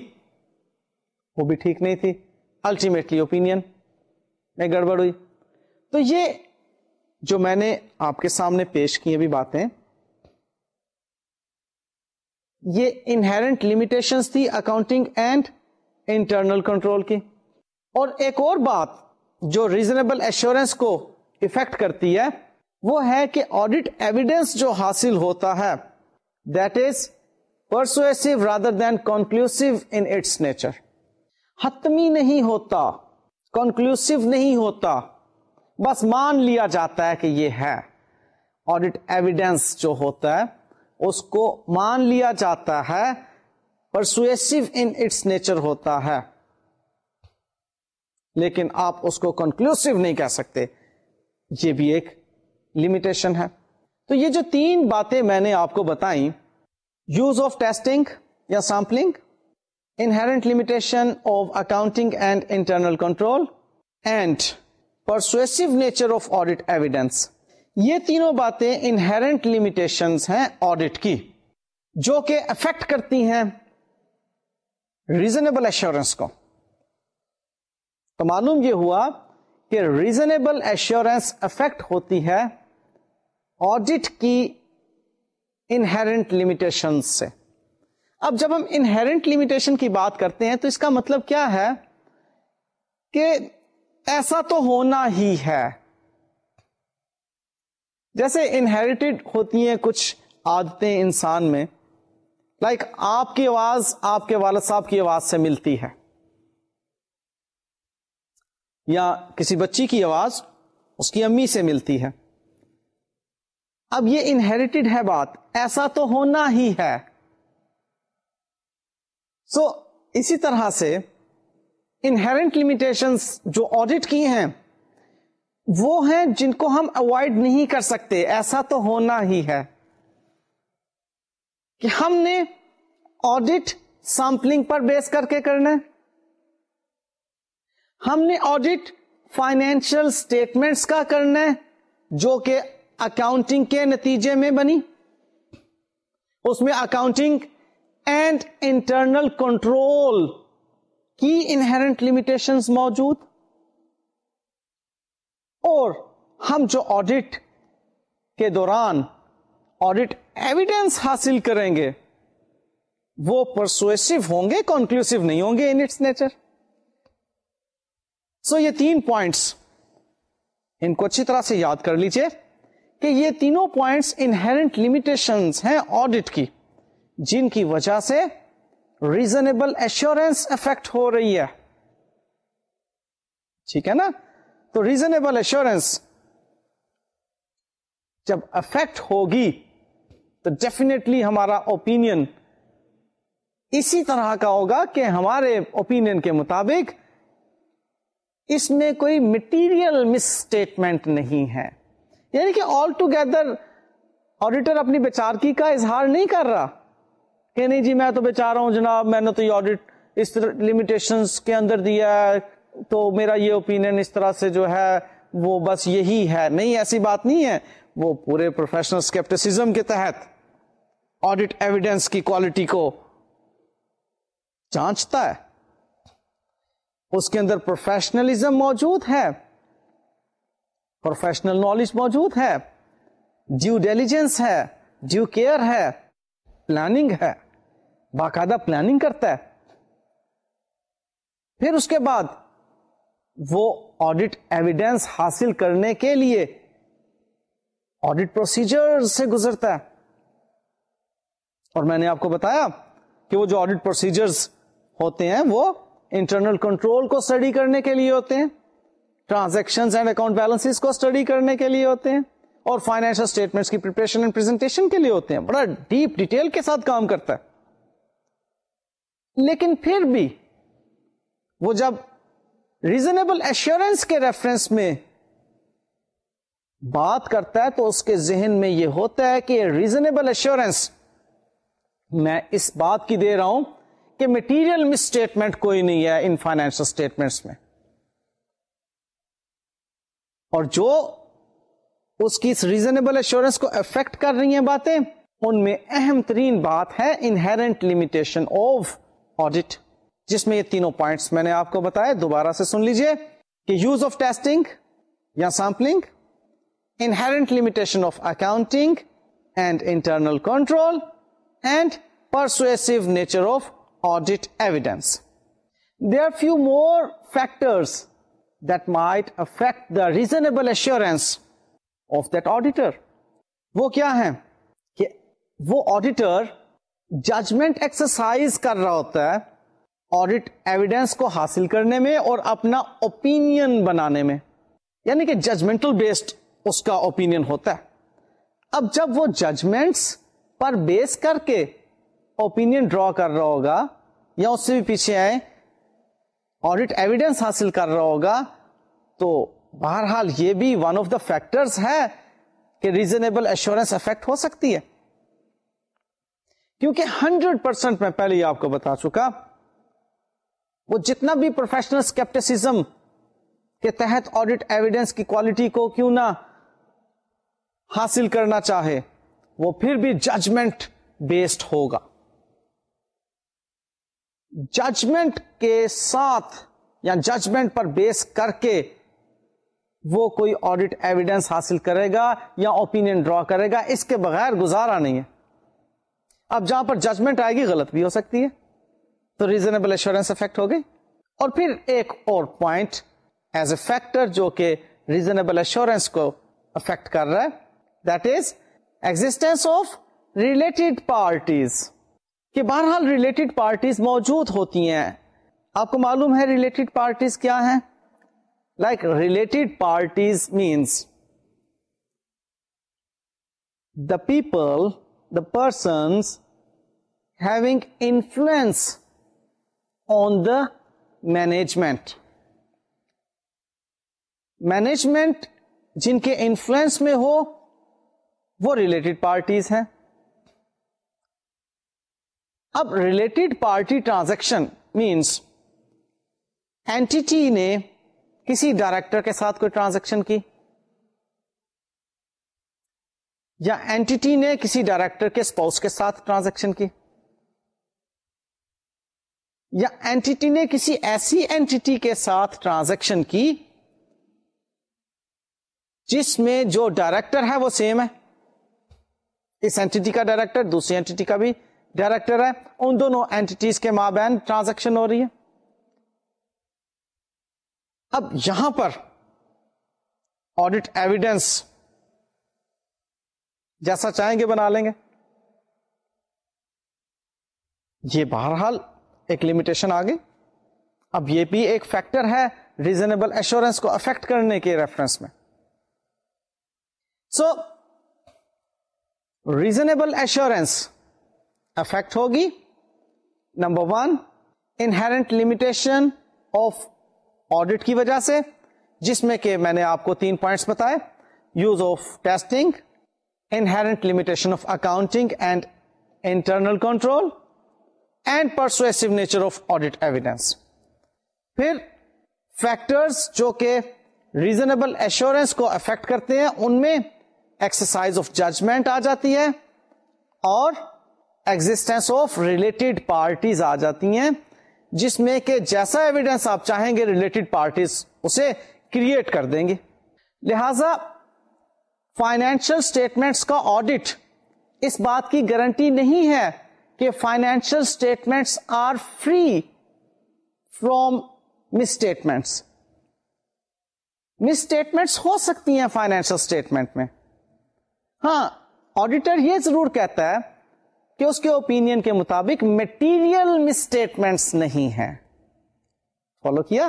وہ بھی ٹھیک نہیں تھی۔ الٹیمیٹلی اوپین میں گڑبڑ ہوئی۔ تو یہ جو میں نے آپ کے سامنے پیش کی ابھی باتیں، یہ انہرنٹ لمیٹیشن تھی اکاؤنٹنگ اینڈ انٹرنل کنٹرول کی۔ اور ایک اور بات جو ریزنیبل ایشورینس کو افیکٹ کرتی ہے وہ ہے کہ آڈیٹ ایویڈینس جو حاصل ہوتا ہے that is persuasive rather than conclusive in its nature حتمی نہیں ہوتا کنکلوسو نہیں ہوتا، بس مان لیا جاتا ہے کہ یہ ہے. آڈیٹ ایویڈینس جو ہوتا ہے، اس کو مان لیا جاتا ہے پرسویسو ان اٹس نیچر ہوتا ہے. لیکن آپ اس کو کنکلوسو نہیں کہہ سکتے. یہ بھی ایک لمیٹیشن ہے۔ تو یہ جو تین باتیں میں نے آپ کو بتائیں یوز آف ٹیسٹنگ یا sampling inherent limitation of accounting and internal control and persuasive nature of audit evidence یہ تینوں باتیں انہرنٹ لمیٹیشن ہیں آڈیٹ کی، جو کہ افیکٹ کرتی ہیں ریزنیبل ایشورینس کو۔ تو معلوم یہ ہوا کہ ریزنیبل ایشورینس افیکٹ ہوتی ہے آڈیٹ کی انہرنٹ لمیٹیشن سے۔ اب جب ہم انہرنٹ لمیٹیشن کی بات کرتے ہیں تو اس کا مطلب کیا ہے کہ ایسا تو ہونا ہی ہے۔ جیسے انہیریٹڈ ہوتی ہیں کچھ عادتیں انسان میں لائک like آپ کی آواز آپ کے والد صاحب کی آواز سے ملتی ہے۔ یا کسی بچی کی آواز اس کی امی سے ملتی ہے۔ اب یہ انہیریٹڈ ہے بات ایسا تو ہونا ہی ہے۔ سو so, اسی طرح سے انہرنٹ لمیٹیشن جو آڈٹ کی ہیں وہ ہیں جن کو ہم اوائڈ نہیں کر سکتے ایسا تو ہونا ہی ہے۔ کہ ہم نے آڈٹ سیمپلنگ پر بیس کر کے کرنا ہم نے آڈٹ فائنینشل اسٹیٹمنٹس کا کرنا جو کہ اکاؤنٹنگ کے نتیجے میں بنی۔ اس میں اکاؤنٹنگ اینڈ انٹرنل کنٹرول کی انہرنٹ لمیٹیشن موجود۔ اور ہم جو آڈٹ کے دوران آڈٹ ایویڈینس حاصل کریں گے، وہ پرسویسو ہوں گے کنکلوسو نہیں ہوں گے ان اٹس نیچر سو یہ تین پوائنٹس ان کو اچھی طرح سے یاد کر لیجیے۔ کہ یہ تینوں پوائنٹس انہرنٹ لمیٹیشن ہیں آڈٹ کی، جن کی وجہ سے ریزنیبل ایشورینس افیکٹ ہو رہی ہے۔ ٹھیک ہے نا؟ تو ریزنیبل ایشورینس جب افیکٹ ہوگی تو ڈیفینیٹلی ہمارا اوپین اسی طرح کا ہوگا کہ ہمارے اوپین کے مطابق اس میں کوئی مٹیریل مس اسٹیٹمنٹ نہیں ہے۔ یعنی کہ آل ٹوگیدر آڈیٹر اپنی بچارکی کا اظہار نہیں کر رہا کہ نہیں جی میں تو بچا ہوں جناب، میں نے تو یہ آڈیٹ اس لمیٹیشن کے اندر دیا ہے، تو میرا یہ اوپین اس طرح سے جو ہے، وہ بس یہی ہے۔ نہیں، ایسی بات نہیں ہے۔ وہ پورے پروفیشنل اسکیپٹسم کے تحت آڈیٹ ایویڈینس کی کوالٹی کو جانچتا ہے۔ اس کے اندر پروفیشنلزم موجود ہے۔ پروفیشنل نالج موجود ہے ڈیو ڈیلیجنس ہے ڈیو کیئر ہے پلاننگ ہے، باقاعدہ پلاننگ کرتا ہے۔ پھر اس کے بعد وہ آڈٹ ایویڈینس حاصل کرنے کے لیے آڈٹ پروسیجر سے گزرتا ہے۔ اور میں نے آپ کو بتایا کہ وہ جو آڈٹ پروسیجرز ہوتے ہیں وہ انٹرنل کنٹرول کو اسٹڈی کرنے کے لیے ہوتے ہیں۔ ٹرانزیکشن اینڈ اکاؤنٹ بیلنس کو اسٹڈی کرنے کے لیے ہوتے ہیں اور فائنینشیل اسٹیٹمنٹ کی پریپریشن اینڈ پریزنٹیشن کے لیے ہوتے ہیں۔ بڑا ڈیپ ڈیٹیل کے ساتھ کام کرتا ہے۔ لیکن پھر بھی وہ جب ریزنیبل ایشورینس کے ریفرنس میں بات کرتا ہے تو اس کے ذہن میں یہ ہوتا ہے کہ ریزنیبل ایشورینس میں اس بات کی دے رہا ہوں کہ مٹیریل مس اسٹیٹمنٹ کوئی نہیں ہے ان فائنینشل اسٹیٹمنٹس میں۔ اور جو اس کی ریزنیبل ایشورینس کو افیکٹ کر رہی ہیں باتیں، ان میں اہم ترین بات ہے انہرنٹ لمیٹیشن آف آڈیٹ جس میں یہ تینوں پوائنٹس میں نے آپ کو بتایا دوبارہ سے سن لیجیے کہ یوز آف ٹیسٹنگ یا sampling inherent limitation of accounting and internal control and persuasive nature of audit evidence they are few more factors that might affect the reasonable assurance of that auditor وہ کیا ہے کہ وہ auditor judgment exercise کر رہا ہوتا ہے audit evidence کو حاصل کرنے میں اور اپنا اوپین بنانے میں۔ یعنی کہ ججمنٹل بیسڈ اس کا اوپین ہوتا ہے۔ اب جب وہ ججمنٹس پر بیس کر کے اوپین ڈرا کر رہا ہوگا یا اس سے بھی پیچھے آئے آڈیٹ ایویڈینس حاصل کر رہا ہوگا تو بہرحال یہ بھی ون آف دا فیکٹرز ہے کہ ریزنیبل ایشورینس افیکٹ ہو سکتی ہے۔ کیونکہ ہنڈریڈ پرسینٹ میں پہلے آپ کو بتا چکا، وہ جتنا بھی پروفیشنل اسکیپٹسم کے تحت آڈیٹ ایویڈینس کی کوالٹی کو کیوں نہ حاصل کرنا چاہے، وہ پھر بھی ججمنٹ بیسڈ ہوگا۔ ججمنٹ کے ساتھ یا ججمنٹ پر بیس کر کے وہ کوئی آڈیٹ ایویڈینس حاصل کرے گا یا اوپین ڈرا کرے گا، اس کے بغیر گزارا نہیں ہے۔ اب جہاں پر ججمنٹ آئے گی، غلط بھی ہو سکتی ہے۔ تو ریزنیبل ایشورینس افیکٹ ہو گئی۔ اور پھر ایک اور پوائنٹ ایز اے فیکٹر جو کہ ریزنیبل ایشورینس کو افیکٹ کر رہا ہے that is existence of related parties کہ بہرحال ریلیٹڈ پارٹیز موجود ہوتی ہیں۔ آپ کو معلوم ہے ریلیٹڈ پارٹیز کیا ہیں؟ Like related parties means the people the persons having influence on the management management جن کے انفلوئنس میں ہو وہ ریلیٹڈ پارٹیز ہیں اب related party transaction means entity نے کسی ڈائریکٹر کے ساتھ کوئی ٹرانزیکشن کی؟ یا اینٹی نے کسی ڈائریکٹر کے اسپاؤس کے ساتھ ٹرانزیکشن کی؟ یا اینٹی نے کسی ایسی اینٹی کے ساتھ ٹرانزیکشن کی جس میں جو ڈائریکٹر ہے وہ سیم ہے؟ اس اینٹی کا ڈائریکٹر، دوسری اینٹی کا بھی ڈائریکٹر ہے۔ ان دونوں اینٹیز کے مابین ٹرانزیکشن ہو رہی ہے۔ اب یہاں پر آڈٹ ایویڈینس جیسا چاہیں گے بنا لیں گے۔ یہ بہرحال ایک لمیٹیشن آ گئی اب یہ بھی ایک فیکٹر ہے ریزنیبل ایشورینس کو افیکٹ کرنے کے ریفرنس میں۔ سو ریزنیبل ایشورینس افیکٹ ہوگی۔ Number one inherent limitation of audit کی وجہ سے، جس میں کہ میں نے آپ کو تین پوائنٹس بتائے use of testing inherent limitation of accounting and internal control and persuasive nature of audit evidence پھر فیکٹرز جو کہ ریزنیبل ایشورینس کو افیکٹ کرتے ہیں، ان میں ایکسرسائز آف ججمنٹ آ جاتی ہے اور ایگزٹینس آف ریلیٹڈ پارٹیز آ جاتی ہیں۔ جس میں کہ جیسا ایویڈینس آپ چاہیں گے ریلیٹڈ پارٹیز اسے کریٹ کر دیں گے۔ لہذا فائنینشل اسٹیٹمنٹس کا آڈٹ اس بات کی گارنٹی نہیں ہے کہ financial statements are free from misstatements misstatements ہو سکتی ہیں فائنینشیل اسٹیٹمنٹ میں۔ ہاں آڈیٹر یہ ضرور کہتا ہے کہ اس کے اوپین کے مطابق میٹیریل مسٹیٹمنٹس نہیں ہیں۔ فالو کیا؟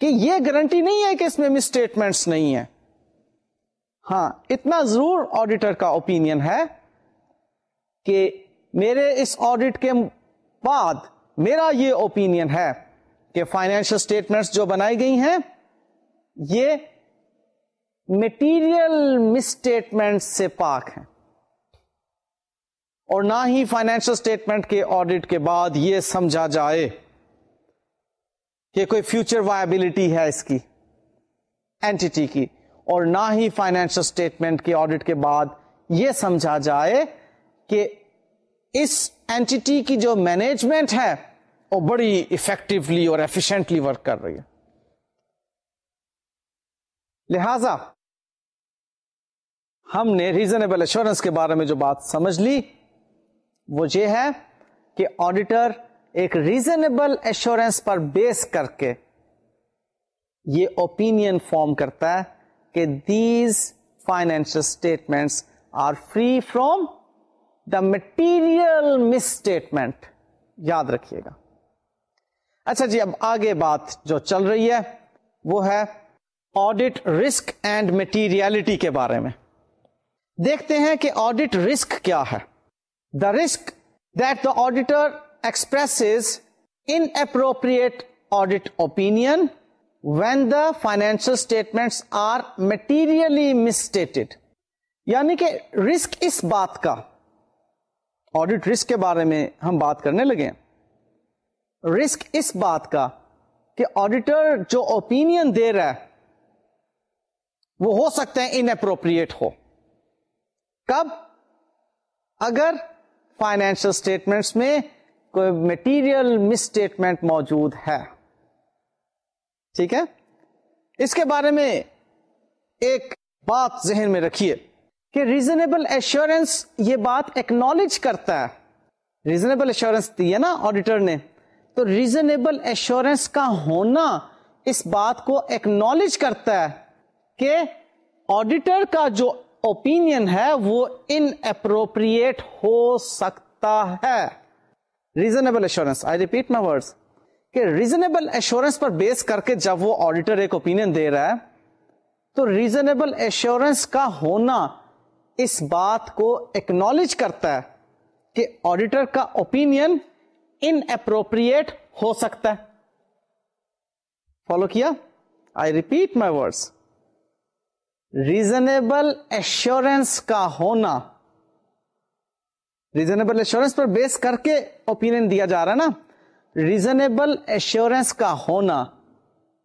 کہ یہ گارنٹی نہیں ہے کہ اس میں مس اسٹیٹمنٹس نہیں ہے ہاں اتنا ضرور آڈیٹر کا اوپین ہے کہ میرے اس آڈیٹ کے بعد میرا یہ اوپین ہے کہ فائنینشل اسٹیٹمنٹس جو بنائی گئی ہیں، یہ مٹیریل مسٹیٹمنٹ سے پاک ہیں۔ اور نہ ہی فائنینشل اسٹیٹمنٹ کے آڈٹ کے بعد یہ سمجھا جائے کہ کوئی فیوچر وائبلٹی ہے اس کی اینٹی کی، اور نہ ہی فائنینشل اسٹیٹمنٹ کے آڈٹ کے بعد یہ سمجھا جائے کہ اس اینٹی کی جو مینجمنٹ ہے وہ بڑی افیکٹولی اور ایفیشنٹلی ورک کر رہی ہے۔ لہذا ہم نے ریزنیبل ایشورنس کے بارے میں جو بات سمجھ لی وہ یہ ہے کہ آڈیٹر ایک ریزنیبل ایشورنس پر بیس کر کے یہ اوپین فارم کرتا ہے کہ these financial statements are free from the material misstatement یاد رکھیے گا۔ اچھا جی اب آگے بات جو چل رہی ہے وہ ہے آڈٹ رسک اینڈ مٹیریلٹی کے بارے میں۔ دیکھتے ہیں کہ آڈٹ رسک کیا ہے۔ The risk that the auditor express inappropriate audit opinion when the financial statement are materially misstated یعنی کہ رسک اس بات کا آڈٹ رسک کے بارے میں ہم بات کرنے لگے ہیں. رسک اس بات کا کہ آڈیٹر جو اوپین دے رہا ہے، وہ ہو سکتا ہے ان اپروپریٹ ہو. کب؟ اگر فائنینشل اسٹیٹمنٹس میں کوئی مٹیریل مس اسٹیٹمنٹ موجود ہے۔ ٹھیک ہے؟ اس کے بارے میں ایک بات ذہن میں رکھیے کہ ریزنیبل ایشورینس یہ بات ایکنالج کرتا ہے۔ ریزنیبل ایشورینس دی ہے نا آڈیٹر نے۔ تو ریزنیبل ایشورینس کا ہونا اس بات کو ایکنالج کرتا ہے کہ آڈیٹر کا جو اوپین ہے وہ ان اپروپریٹ ہو سکتا ہے۔ Reasonable assurance I repeat my words کہ ریزنیبل ایشورینس پر بیس کر کے جب وہ آڈیٹر ایک اوپین دے رہا ہے، تو ریزنیبل ایشورینس کا ہونا اس بات کو ایکنالج کرتا ہے کہ آڈیٹر کا اوپین ان اپروپریٹ ہو سکتا ہے۔ فالو کیا؟ I repeat my words reasonable assurance کا ہونا۔ ریزنیبل ایشورینس پر بیس کر کے اوپین دیا جا رہا ہے نا۔ ریزنیبل ایشورینس کا ہونا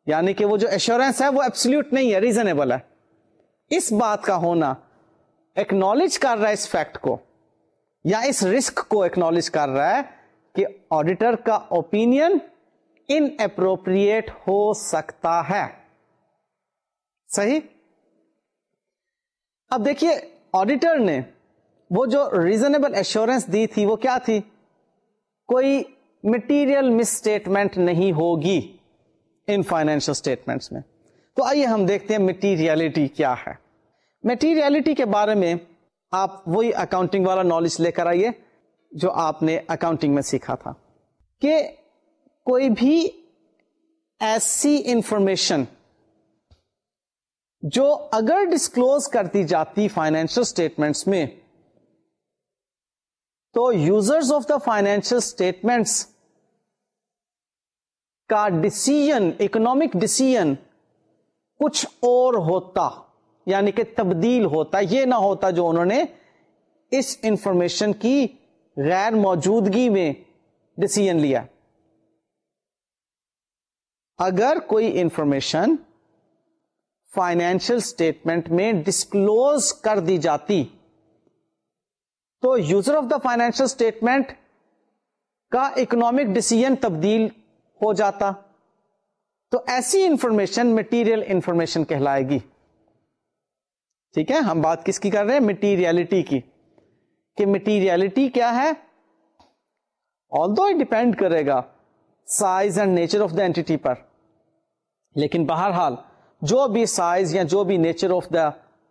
یعنی کہ وہ جو ایشورینس ہے وہ ایپسلوٹ نہیں ہے ریزنیبل ہے۔ اس بات کا ہونا ایکنالج کر رہا ہے اس فیکٹ کو، یا اس رسک کو ایکنالج کر رہا ہے کہ آڈیٹر کا اوپین ان اپروپریٹ ہو سکتا ہے۔ صحیح؟ اب دیکھیے آڈیٹر نے وہ جو ریزنیبل ایشورینس دی تھی وہ کیا تھی؟ کوئی مٹیریل مس اسٹیٹمنٹ نہیں ہوگی ان فائنینشل اسٹیٹمنٹس میں۔ تو آئیے ہم دیکھتے ہیں مٹیریلٹی کیا ہے۔ مٹیریلٹی کے بارے میں آپ وہی اکاؤنٹنگ والا نالج لے کر آئیے جو آپ نے اکاؤنٹنگ میں سیکھا تھا۔ کہ کوئی بھی ایسی انفارمیشن جو اگر ڈسکلوز کر دی جاتی فائنینشل اسٹیٹمنٹس میں، تو users of the financial statements کا ڈسیزن اکنامک ڈسیزن کچھ اور ہوتا یعنی کہ تبدیل ہوتا، یہ نہ ہوتا جو انہوں نے اس انفارمیشن کی غیر موجودگی میں ڈسیزن لیا۔ اگر کوئی انفارمیشن فائنینشل اسٹیٹمنٹ میں ڈسکلوز کر دی جاتی۔ تو user of the financial statement کا اکنامک ڈسیزن تبدیل ہو جاتا۔ تو ایسی انفارمیشن مٹیریل انفارمیشن کہلائے گی۔ ٹھیک ہے، ہم بات کس کی کر رہے ہیں؟ مٹیریلٹی کی۔ کہ مٹیریلٹی کیا ہے؟ آل دو ڈیپینڈ کرے گا size and nature of the entity پر۔ لیکن بہرحال جو بھی سائز یا جو بھی نیچر آف دا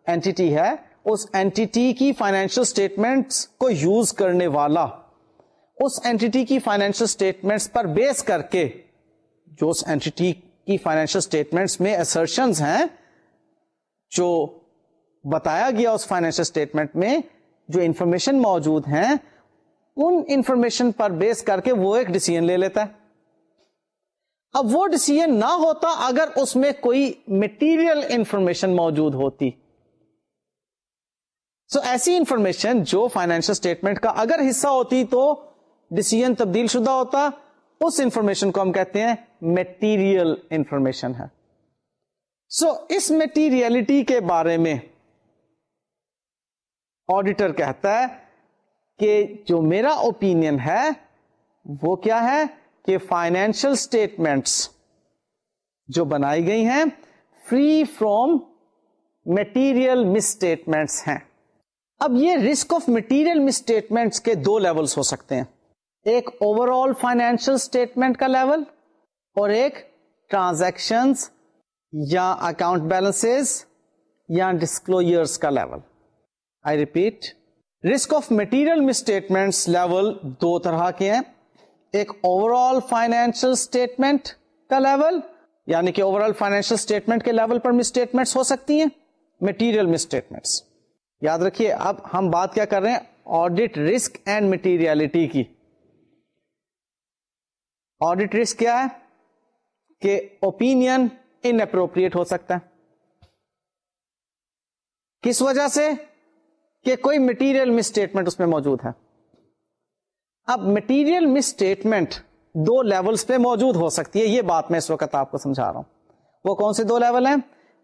اینٹی ہے، اس اینٹی کی فائنینشل اسٹیٹمنٹس کو یوز کرنے والا، اس اینٹی کی فائنینشل اسٹیٹمنٹس پر بیس کر کے جو اس اینٹی کی فائنینشیل اسٹیٹمنٹس میں اسرشنز ہیں، جو بتایا گیا اس فائنینشیل اسٹیٹمنٹ میں، جو انفارمیشن موجود ہیں، ان انفارمیشن پر بیس کر کے وہ ایک ڈسیزن لے لیتا ہے۔ اب وہ ڈسیزن نہ ہوتا اگر اس میں کوئی مٹیریل انفارمیشن موجود ہوتی۔ سو so, ایسی انفارمیشن جو فائنینشیل اسٹیٹمنٹ کا اگر حصہ ہوتی تو ڈسیزن تبدیل شدہ ہوتا۔ اس انفارمیشن کو ہم کہتے ہیں میٹیریل انفارمیشن ہے۔ سو so, اس میٹیریلٹی کے بارے میں آڈیٹر کہتا ہے کہ جو میرا اوپین ہے وہ کیا ہے؟ کہ فائنینشل اسٹیٹمنٹس جو بنائی گئی ہیں فری فروم میٹیریل مسٹیٹمنٹس ہیں۔ اب یہ رسک آف مٹیریل مسٹیٹمنٹس کے دو لیولس ہو سکتے ہیں۔ ایک اوور آل فائنینشیل اسٹیٹمنٹ کا لیول اور ایک ٹرانزیکشن یا اکاؤنٹ بیلنس یا ڈسکلوئرس کا level. I repeat, risk of material misstatement level دو طرح کے ہیں۔ ایک اوور آل فائنینشیل اسٹیٹمنٹ کا لیول یعنی کہ اوور آل فائنینشیل اسٹیٹمنٹ کے لیول پر مسٹیٹمنٹس ہو سکتی ہیں مٹیریل مسٹیٹمنٹس یاد رکھیے، اب ہم بات کیا کر رہے ہیں؟ آڈیٹ رسک اینڈ مٹیریلٹی کی۔ آڈیٹ رسک کیا ہے؟ کہ اوپین ان اپروپریٹ ہو سکتا ہے۔ کس وجہ سے؟ کہ کوئی مٹیریل مسٹیٹمنٹ اس میں موجود ہے۔ اب مٹیریل مسٹیٹمنٹ دو لیولز پہ موجود ہو سکتی ہے، یہ بات میں اس وقت آپ کو سمجھا رہا ہوں۔ وہ کون سے دو لیول ہیں؟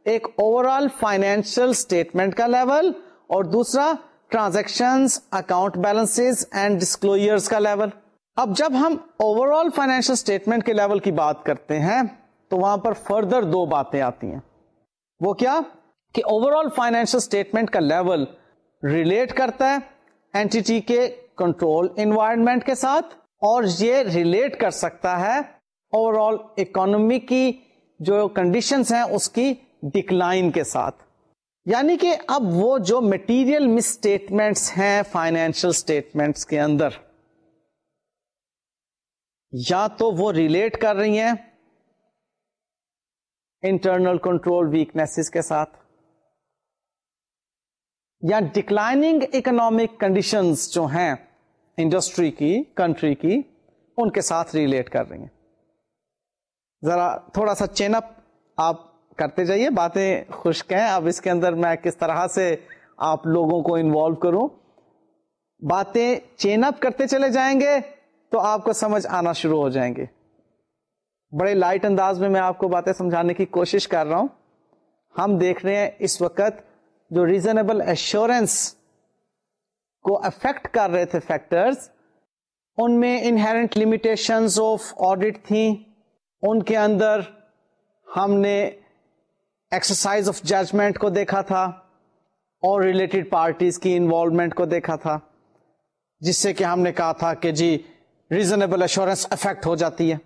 ایک اوور آل فائنینشیل اسٹیٹمنٹ کا لیول اور دوسرا transaction account balance and disclosure کا لیول اب جب ہم اوور آل فائنینشیل اسٹیٹمنٹ کے لیول کی بات کرتے ہیں، تو وہاں پر فردر دو باتیں آتی ہیں۔ وہ کیا؟ کہ اوور آل فائنینشیل اسٹیٹمنٹ کا لیول ریلیٹ کرتا ہے اینٹی کے کنٹرول انوائرمنٹ کے ساتھ اور یہ ریلیٹ کر سکتا ہے اوور آل اکانومی کی جو کنڈیشنز ہیں اس کی ڈکلائن کے ساتھ۔ یعنی کہ اب وہ جو مٹیریل مسٹیٹمنٹس ہیں فائنینشیل اسٹیٹمنٹس کے اندر، یا تو وہ ریلیٹ کر رہی ہیں انٹرنل کنٹرول ویکنیس کے ساتھ، یا ڈکلائننگ اکنامک کنڈیشنز جو ہیں انڈسٹری کی، کنٹری کی ان کے ساتھ ریلیٹ کر رہی ہیں۔ ذرا تھوڑا سا چین اپ آپ کرتے جائیے، باتیں خشک ہیں۔ اب اس کے اندر میں کس طرح سے آپ لوگوں کو انوالو کروں؟ باتیں چین اپ کرتے چلے جائیں گے تو آپ کو سمجھ آنا شروع ہو جائیں گے۔ بڑے لائٹ انداز میں میں آپ کو باتیں سمجھانے کی کوشش کر رہا ہوں۔ ہم دیکھ رہے ہیں اس وقت جو ریزنیبل ایشورینس کو افیکٹ کر رہے تھے فیکٹرز ان میں انہرنٹ لمیٹیشن آف آڈیٹ تھیں۔ ان کے اندر ہم نے ایکسرسائز آف ججمنٹ کو دیکھا تھا اور ریلیٹڈ پارٹیز کی انوالومنٹ کو دیکھا تھا، جس سے کہ ہم نے کہا تھا کہ جی ریزنیبل ایشورینس افیکٹ ہو جاتی ہے۔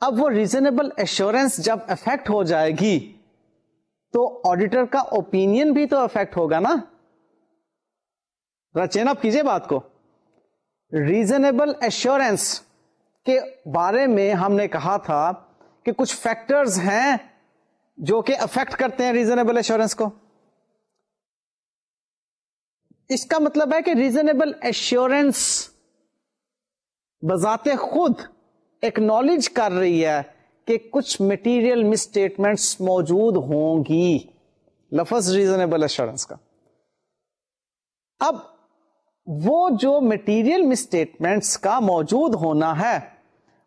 اب وہ ریزنیبل ایشورینس جب افیکٹ ہو جائے گی تو آڈیٹر کا اوپین بھی تو افیکٹ ہوگا نا۔ رچین اپ کیجیے بات کو۔ ریزنیبل ایشورینس کے بارے میں ہم نے کہا تھا کہ کچھ فیکٹرز ہیں جو کہ افیکٹ کرتے ہیں ریزنیبل ایشورینس کو۔ اس کا مطلب ہے کہ ریزنیبل ایشورینس بذات خود ایکنالج کر رہی ہے کہ کچھ مٹیریل مسٹیٹمنٹس موجود ہوں گی۔ لفظ ریزنیبل ایشورنس کا۔ اب وہ جو مٹیریل مسٹیٹمنٹس کا موجود ہونا ہے،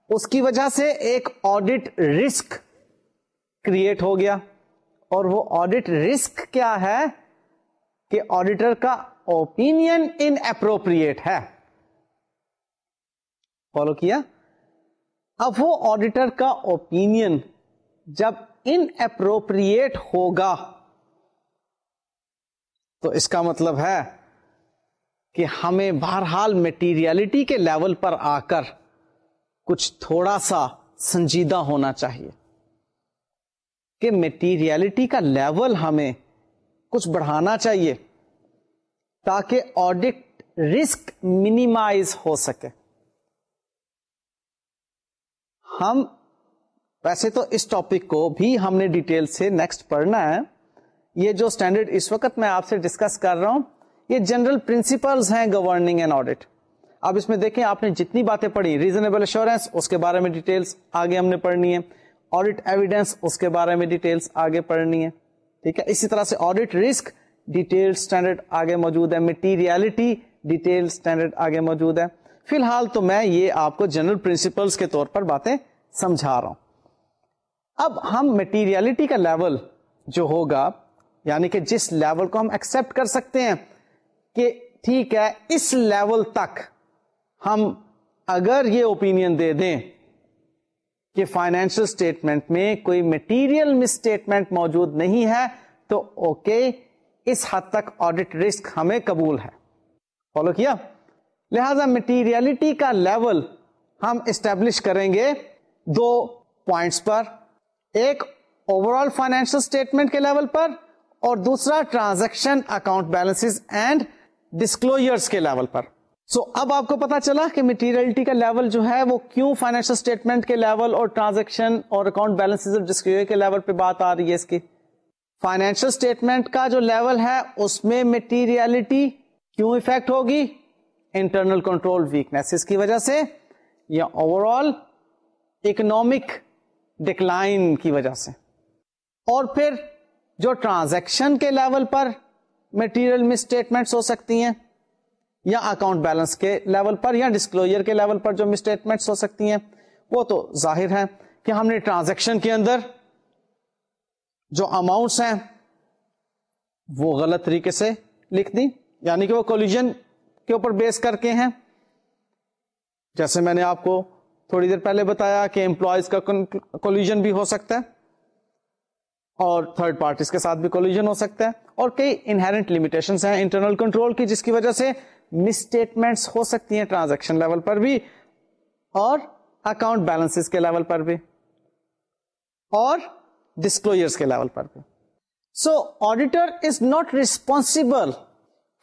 اس کی وجہ سے ایک آڈٹ رسک کریٹ ہو گیا۔ اور وہ آڈٹ رسک کیا ہے؟ کہ آڈیٹر کا اوپین ان اپروپریٹ ہے۔ فالو کیا؟ اب وہ آڈیٹر کا اوپین جب ان اپروپریٹ ہوگا، تو اس کا مطلب ہے کہ ہمیں بہرحال میٹیریلٹی کے لیول پر آ کر کچھ تھوڑا سا سنجیدہ ہونا چاہیے کہ میٹیریلٹی کا لیول ہمیں کچھ بڑھانا چاہیے تاکہ آڈٹ رسک منیمائز ہو سکے۔ ہم ویسے تو اس ٹاپک کو بھی ہم نے ڈیٹیل سے نیکسٹ پڑھنا ہے۔ یہ جو اسٹینڈرڈ اس وقت میں آپ سے ڈسکس کر رہا ہوں یہ جنرل پرنسپلس ہیں گورننگ اینڈ آڈیٹ اب اس میں دیکھیں، آپ نے جتنی باتیں پڑھی، ریزنیبل ایشورینس اس کے بارے میں ڈیٹیلس آگے ہم نے پڑھنی ہے آڈیٹ ایویڈینس اس کے بارے میں ڈیٹیلس آگے پڑھنی ہے ٹھیک ہے؟ اسی طرح سے آڈیٹ رسک ڈیٹیل اسٹینڈرڈ آگے موجود ہے۔ مٹیریلٹی ڈیٹیل اسٹینڈرڈ آگے موجود ہے۔ فی الحال تو میں یہ آپ کو جنرل پرنسپلس کے طور پر باتیں سمجھا رہا ہوں۔ اب ہم مٹیریلٹی کا لیول جو ہوگا یعنی کہ جس لیول کو ہم ایکسپٹ کر سکتے ہیں کہ ٹھیک ہے، اس لیول تک ہم اگر یہ اوپین دے دیں کہ فائنینشل اسٹیٹمنٹ میں کوئی مٹیریل مسٹیٹمنٹ موجود نہیں ہے، تو اوکے اس حد تک آڈیٹ رسک ہمیں قبول ہے۔ فالو کیا؟ لہذا مٹیریلٹی کا لیول ہم اسٹیبلش کریں گے دو پوائنٹس پر۔ ایک اوور آل فائنینشل اسٹیٹمنٹ کے لیول پر اور دوسرا transaction account balance and disclosures کے لیول پر. سو so, اب آپ کو پتا چلا کہ مٹیریلٹی کا لیول جو ہے وہ کیوں فائنینشیل اسٹیٹمنٹ کے لیول اور ٹرانزیکشن اور اکاؤنٹ بیلنس ڈسکلوئر کے لیول پہ بات آ رہی ہے اس کی. فائنینشیل اسٹیٹمنٹ کا جو لیول ہے اس میں مٹیریلٹی کیوں افیکٹ ہوگی? انٹرنل کنٹرول ویکنیس کی وجہ سے یا اوور آل اکنامک ڈکلائن کی وجہ سے. اور پھر جو ٹرانزیکشن کے لیول پر مٹیریل مسٹیٹمنٹ ہو سکتی ہیں یا اکاؤنٹ بیلنس کے لیول پر یا ڈسکلوجر کے لیول پر جو مسٹیٹمنٹ ہو سکتی ہیں، وہ تو ظاہر ہے کہ ہم نے ٹرانزیکشن کے اندر جو اماؤنٹس ہیں، وہ غلط طریقے سے لکھ دی یعنی کہ وہ کولیجن کے اوپر بیس کر کے ہیں۔ جیسے میں نے آپ کو تھوڑی دیر پہلے بتایا کہ امپلائیز کا کولیجن بھی ہو سکتا ہے۔ اور تھرڈ پارٹیز کے ساتھ بھی کولیجن ہو سکتا ہے اور کئی انہرنٹ لمیٹیشن ہیں انٹرنل کنٹرول کی جس کی وجہ سے مسٹیٹمنٹس ہو سکتی ہیں ٹرانزیکشن لیول پر بھی اور اکاؤنٹ بیلنس کے لیول پر بھی اور ڈسکلوجر کے لیول پر بھی۔ So auditor is not responsible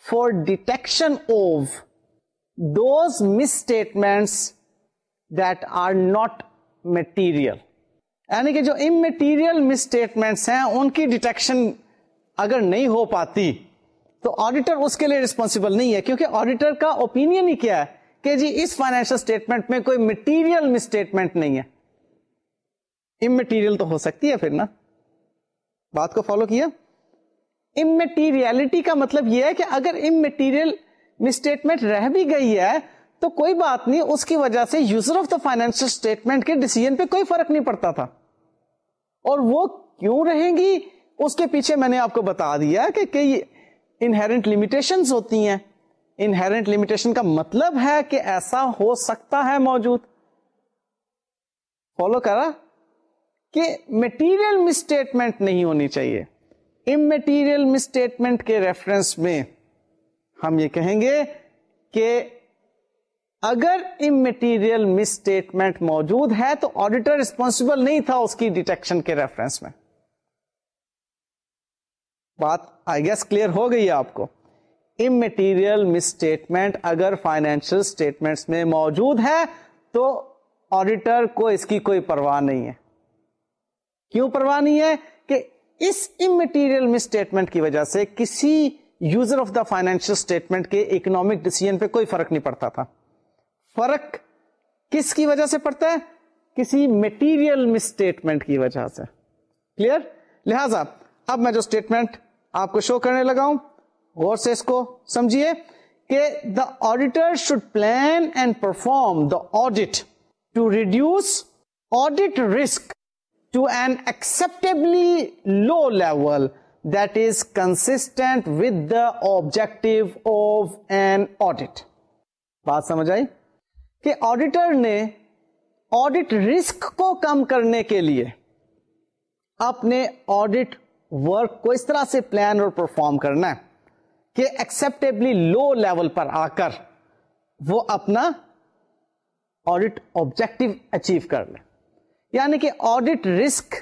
for detection of those misstatements that are not material یعنی کہ جو امٹیریل مسٹیٹمنٹس ہیں، ان کی ڈیٹیکشن اگر نہیں ہو پاتی، تو آڈیٹر اس کے لیے ریسپانسبل نہیں ہے، کیونکہ آڈیٹر کا اوپین ہی کیا ہے کہ جی اس فائنینشل اسٹیٹمنٹ میں کوئی مٹیریل مسٹیٹمنٹ نہیں ہے۔ امٹیریل تو ہو سکتی ہے پھر نا۔ بات کو فالو کیا؟ امٹیریلٹی کا مطلب یہ ہے کہ اگر امٹیریل مسٹیٹمنٹ رہ بھی گئی ہے، تو کوئی بات نہیں، اس کی وجہ سے user of the financial statement کے ڈیسیزن پہ کوئی فرق نہیں پڑتا تھا۔ اور وہ کیوں رہیں گی؟ اس کے پیچھے میں نے آپ کو بتا دیا کہ کئی انہرنٹ لمیٹیشن ہوتی ہیں۔ انہرنٹ لمیٹیشن کا مطلب ہے کہ ایسا ہو سکتا ہے موجود۔ فالو کرا کہ میٹیریل مسٹیٹمنٹ نہیں ہونی چاہیے۔ ام میٹیریل مسٹیٹمنٹ کے ریفرنس میں ہم یہ کہیں گے کہ اگر ام میٹیریل مسٹیٹمنٹ موجود ہے تو آڈیٹر ریسپونسبل نہیں تھا اس کی ڈیٹیکشن کے ریفرنس میں۔ بات آئی گیس کلیئر ہو گئی آپ کو۔ ام میٹیریل مسٹیٹمنٹ اگر فائنینشیل اسٹیٹمنٹ میں موجود ہے تو آڈیٹر کو اس کی کوئی پرواہ نہیں ہے۔ کیوں پرواہ نہیں ہے؟ کہ اس مٹیریل مسٹیٹمنٹ کی وجہ سے کسی user of the financial statement کے اکنامک ڈیسیزن پہ کوئی فرق نہیں پڑتا تھا۔ فرق کس کی وجہ سے پڑتا ہے؟ کسی میٹیریل مسٹیٹمنٹ کی وجہ سے۔ کلیئر لہذا، اب میں جو اسٹیٹمنٹ آپ کو شو کرنے لگا ہوں، غور سے اس کو سمجھیے کہ the auditor should plan and perform the audit to reduce audit risk to an acceptably low level that is consistent with the objective of an audit بات سمجھ آئی؟ کہ آڈیٹر نے آڈیٹ رسک کو کم کرنے کے لیے اپنے آڈیٹ ورک کو اس طرح سے پلان اور پرفارم کرنا ہے کہ ایکسپٹیبلی لو لیول پر آ کر وہ اپنا آڈٹ آبجیکٹو اچیو کر لے۔ یعنی کہ آڈٹ رسک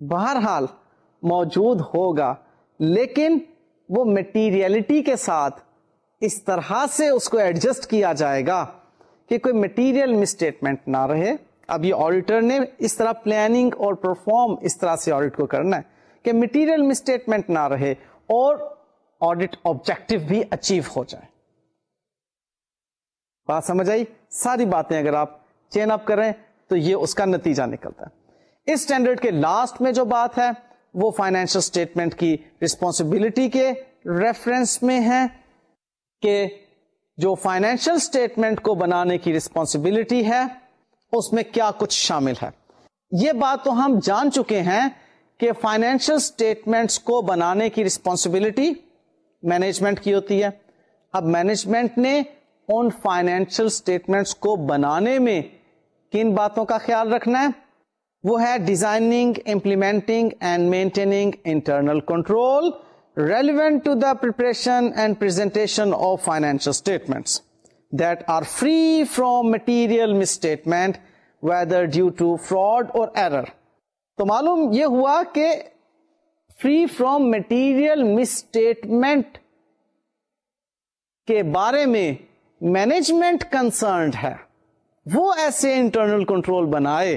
بہرحال موجود ہوگا، لیکن وہ مٹیریلٹی کے ساتھ اس طرح سے اس کو ایڈجسٹ کیا جائے گا۔ کہ کوئی مٹیریل مسٹیٹمنٹ نہ رہے۔ اب یہ آڈیٹر نے اس طرح پلاننگ اور پرفارم اس طرح سے آڈیٹ کو کرنا ہے کہ مٹیریل مسٹیٹمنٹ نہ رہے اور آڈیٹ آبجیکٹو بھی اچیو ہو جائے۔ بات سمجھ آئی؟ ساری باتیں اگر آپ چین اپ کریں تو یہ اس کا نتیجہ نکلتا ہے۔ اس اسٹینڈرڈ کے لاسٹ میں جو بات ہے وہ فائنینشل اسٹیٹمنٹ کی ریسپانسبلٹی کے ریفرنس میں ہے کہ جو فائنینشل اسٹیٹمنٹ کو بنانے کی ریسپانسبلٹی ہے، اس میں کیا کچھ شامل ہے؟ یہ بات تو ہم جان چکے ہیں کہ فائنینشل اسٹیٹمنٹس کو بنانے کی ریسپانسبلٹی مینجمنٹ کی ہوتی ہے۔ اب مینجمنٹ نے ان فائنینشل اسٹیٹمنٹس کو بنانے میں کن باتوں کا خیال رکھنا ہے؟ وہ ہے designing implementing and maintaining internal control relevant to the preparation and presentation of financial statements that are free from material misstatement whether due to fraud or error تو معلوم یہ ہوا کہ فری فروم مٹیریل مسٹیٹمنٹ کے بارے میں management concerned ہے. وہ ایسے انٹرنل کنٹرول بنائے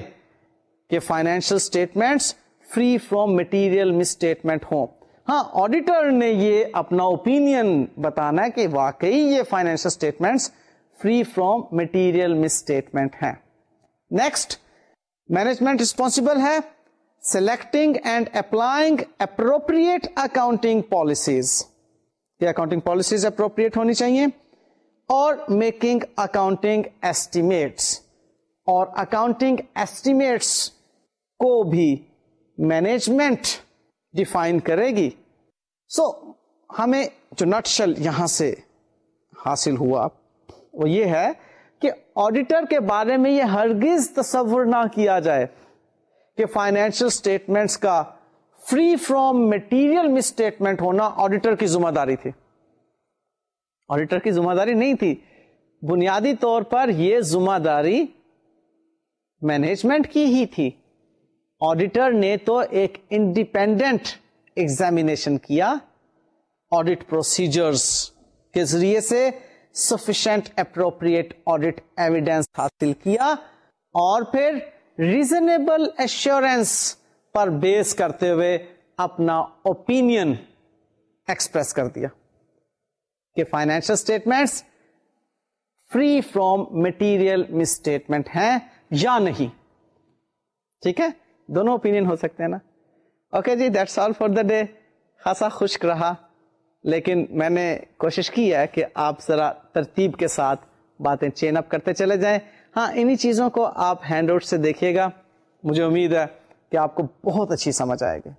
کہ financial statements free from material misstatement ہوں۔ ہاں آڈیٹر نے یہ اپنا اوپین بتانا ہے کہ واقعی یہ financial statements free from material misstatement ہیں۔ نیکسٹ مینجمنٹ ریسپونسبل ہے selecting and applying appropriate accounting policies یہ اکاؤنٹنگ پالیسیز اپروپریٹ ہونی چاہیے۔ اور میکنگ اکاؤنٹنگ ایسٹیمیٹس اور اکاؤنٹنگ ایسٹیمیٹس کو بھی مینجمنٹ ڈیفائن کرے گی۔ سو so, ہمیں جو نٹشل یہاں سے حاصل ہوا وہ یہ ہے کہ آڈیٹر کے بارے میں یہ ہرگز تصور نہ کیا جائے کہ فائنینشل اسٹیٹمنٹس کا فری فروم میٹیریل مسٹیٹمنٹ ہونا آڈیٹر کی ذمہ داری تھی۔ آڈیٹر کی ذمہ داری نہیں تھی۔ بنیادی طور پر یہ ذمہ داری مینجمنٹ کی ہی تھی۔ آڈیٹر نے تو ایک انڈیپینڈنٹ ایگزامینیشن کیا. آڈیٹ پروسیجرز کے ذریعے سے سفیشنٹ اپروپریٹ آڈیٹ ایویڈینس حاصل کیا اور پھر ریزنیبل ایشورینس پر بیس کرتے ہوئے اپنا اوپینئن ایکسپریس کر دیا کہ financial statements free from material misstatement ہیں یا نہیں. ٹھیک ہے؟ دونوں اوپینین ہو سکتے ہیں نا۔ Okay G that's all for the day خاصا خشک رہا، لیکن میں نے کوشش کی ہے کہ آپ ذرا ترتیب کے ساتھ باتیں چین اپ کرتے چلے جائیں۔ ہاں انہی چیزوں کو آپ ہینڈ آؤٹ سے دیکھیے گا۔ مجھے امید ہے کہ آپ کو بہت اچھی سمجھ آئے گی۔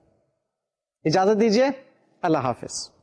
اجازت دیجیے اللہ حافظ۔